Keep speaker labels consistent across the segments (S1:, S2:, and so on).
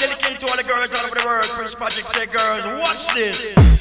S1: dedicate to all the girls all over the world. Chris Project say, girls, watch this.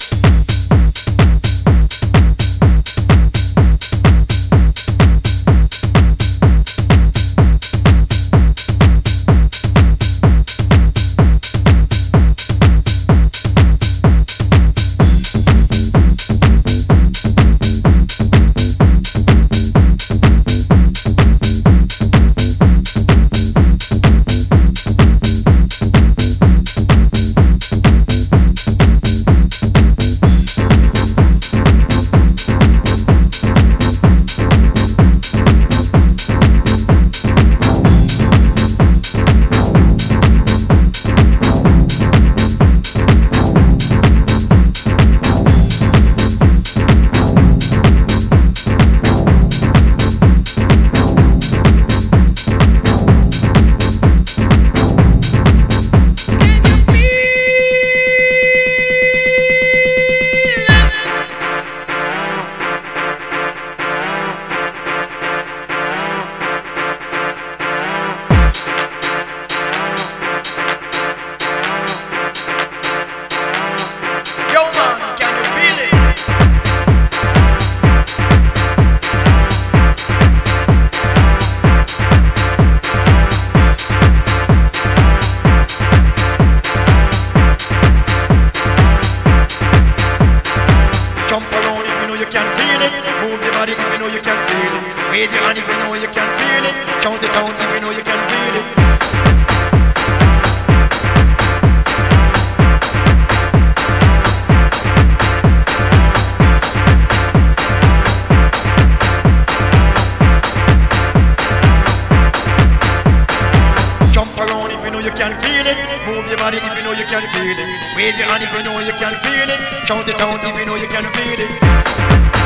S1: Can feel it. Move your body if you know you can feel it. Wave your hand if you know you can feel it. Count it out if you know you can feel it. Wave your hand if you know you can feel it. Count it out if you know you can feel it.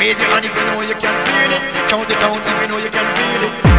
S1: Wave your hand if you know you can feel it. Count it out if you know you can feel it.